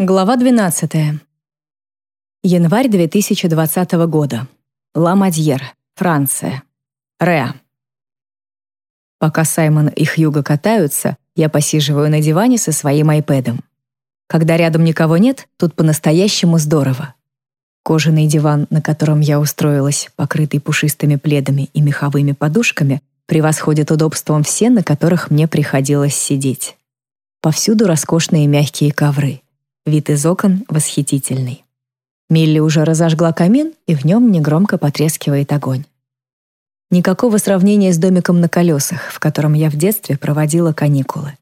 Глава 12. Январь 2020 года. Ла-Мадьер, Франция. Реа. Пока Саймон и Хьюго катаются, я посиживаю на диване со своим айпэдом. Когда рядом никого нет, тут по-настоящему здорово. Кожаный диван, на котором я устроилась, покрытый пушистыми пледами и меховыми подушками, превосходит удобством все, на которых мне приходилось сидеть. Повсюду роскошные мягкие ковры — Вид из окон восхитительный. Милли уже разожгла камин, и в нем негромко потрескивает огонь. Никакого сравнения с домиком на колесах, в котором я в детстве проводила каникулы.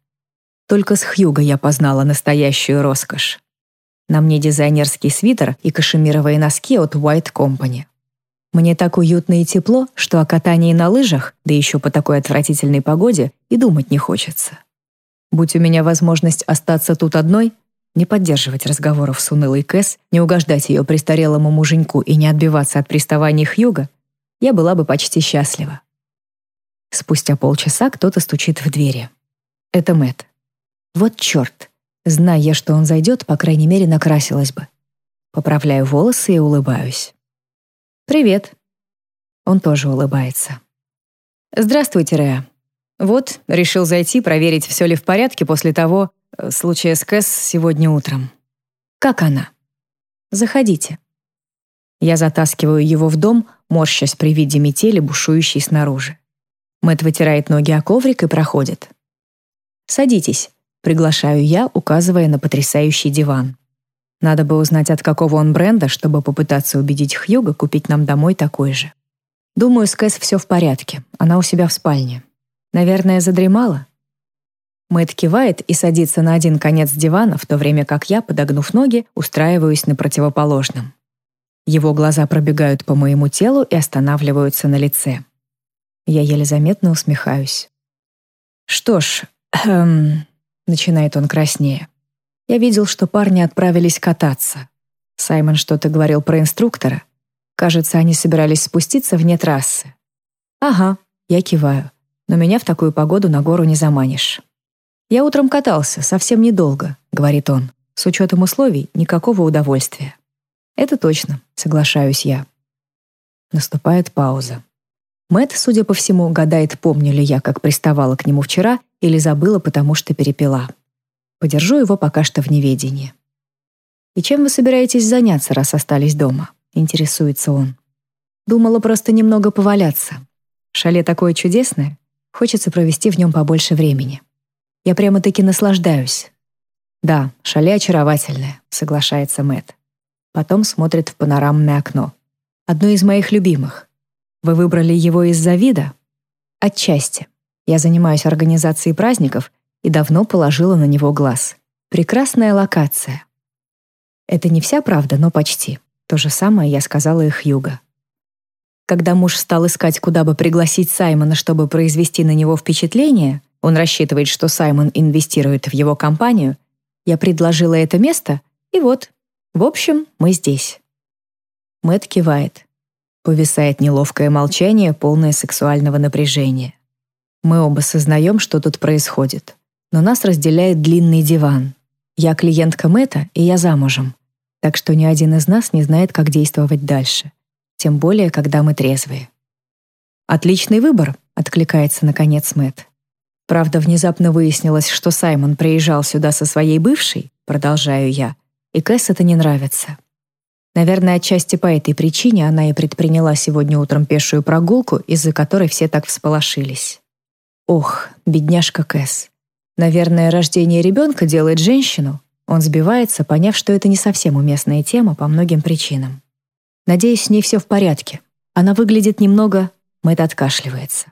Только с Хьюго я познала настоящую роскошь. На мне дизайнерский свитер и кашемировые носки от White Company. Мне так уютно и тепло, что о катании на лыжах, да еще по такой отвратительной погоде, и думать не хочется. Будь у меня возможность остаться тут одной, не поддерживать разговоров с унылой Кэс, не угождать ее престарелому муженьку и не отбиваться от приставаний Хьюга, я была бы почти счастлива. Спустя полчаса кто-то стучит в двери. Это Мэт. Вот черт. Зная что он зайдет, по крайней мере, накрасилась бы. Поправляю волосы и улыбаюсь. «Привет». Он тоже улыбается. «Здравствуйте, Реа. Вот, решил зайти, проверить, все ли в порядке после того, случая с Кэс сегодня утром. Как она? Заходите. Я затаскиваю его в дом, морщась при виде метели, бушующей снаружи. Мэт вытирает ноги о коврик и проходит. «Садитесь», — приглашаю я, указывая на потрясающий диван. Надо бы узнать, от какого он бренда, чтобы попытаться убедить Хьюга купить нам домой такой же. Думаю, с Кэс все в порядке. Она у себя в спальне. Наверное, задремала? Мэтт кивает и садится на один конец дивана, в то время как я, подогнув ноги, устраиваюсь на противоположном. Его глаза пробегают по моему телу и останавливаются на лице. Я еле заметно усмехаюсь. «Что ж, эм...» — начинает он краснее. «Я видел, что парни отправились кататься. Саймон что-то говорил про инструктора. Кажется, они собирались спуститься вне трассы. Ага, я киваю. Но меня в такую погоду на гору не заманишь. «Я утром катался, совсем недолго», — говорит он. «С учетом условий никакого удовольствия». «Это точно», — соглашаюсь я. Наступает пауза. Мэт, судя по всему, гадает, помню ли я, как приставала к нему вчера, или забыла, потому что перепила. Подержу его пока что в неведении. «И чем вы собираетесь заняться, раз остались дома?» — интересуется он. «Думала просто немного поваляться. Шале такое чудесное, хочется провести в нем побольше времени». Я прямо-таки наслаждаюсь. Да, шале очаровательное, соглашается Мэт. Потом смотрит в панорамное окно. Одно из моих любимых. Вы выбрали его из-за вида? Отчасти. Я занимаюсь организацией праздников и давно положила на него глаз. Прекрасная локация. Это не вся правда, но почти. То же самое я сказала и Хьюго. Когда муж стал искать, куда бы пригласить Саймона, чтобы произвести на него впечатление, он рассчитывает, что Саймон инвестирует в его компанию. Я предложила это место, и вот. В общем, мы здесь. Мэт кивает. Повисает неловкое молчание, полное сексуального напряжения. Мы оба сознаем, что тут происходит. Но нас разделяет длинный диван. Я клиентка Мэта, и я замужем. Так что ни один из нас не знает, как действовать дальше. Тем более, когда мы трезвые. «Отличный выбор», — откликается наконец Мэт. Правда, внезапно выяснилось, что Саймон приезжал сюда со своей бывшей, продолжаю я, и Кэс это не нравится. Наверное, отчасти по этой причине она и предприняла сегодня утром пешую прогулку, из-за которой все так всполошились. Ох, бедняжка Кэс. Наверное, рождение ребенка делает женщину. Он сбивается, поняв, что это не совсем уместная тема по многим причинам. Надеюсь, с ней все в порядке. Она выглядит немного... Мэтт откашливается.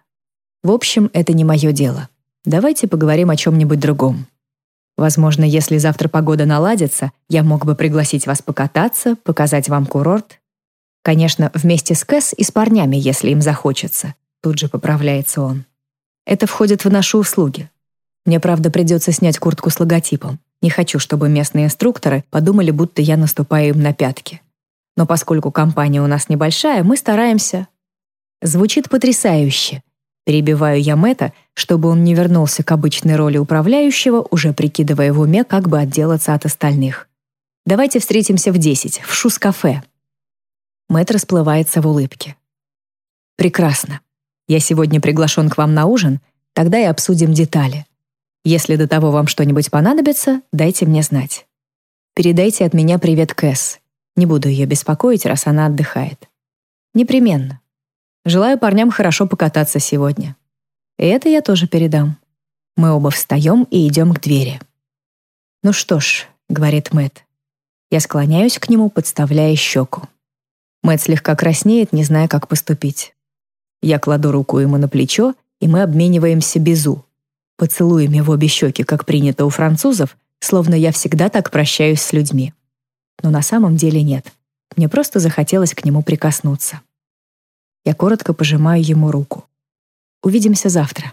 В общем, это не мое дело. Давайте поговорим о чем-нибудь другом. Возможно, если завтра погода наладится, я мог бы пригласить вас покататься, показать вам курорт. Конечно, вместе с Кэс и с парнями, если им захочется. Тут же поправляется он. Это входит в наши услуги. Мне, правда, придется снять куртку с логотипом. Не хочу, чтобы местные инструкторы подумали, будто я наступаю им на пятки. Но поскольку компания у нас небольшая, мы стараемся. Звучит потрясающе. Перебиваю я Мэтта, чтобы он не вернулся к обычной роли управляющего, уже прикидывая в уме, как бы отделаться от остальных. Давайте встретимся в 10 в Шус-кафе». Мэтт расплывается в улыбке. «Прекрасно. Я сегодня приглашен к вам на ужин, тогда и обсудим детали. Если до того вам что-нибудь понадобится, дайте мне знать. Передайте от меня привет Кэс. Не буду ее беспокоить, раз она отдыхает. Непременно. Желаю парням хорошо покататься сегодня. И это я тоже передам. Мы оба встаем и идем к двери. «Ну что ж», — говорит Мэт. Я склоняюсь к нему, подставляя щеку. Мэт слегка краснеет, не зная, как поступить. Я кладу руку ему на плечо, и мы обмениваемся безу. Поцелуями в обе щеки, как принято у французов, словно я всегда так прощаюсь с людьми. Но на самом деле нет. Мне просто захотелось к нему прикоснуться. Я коротко пожимаю ему руку. Увидимся завтра.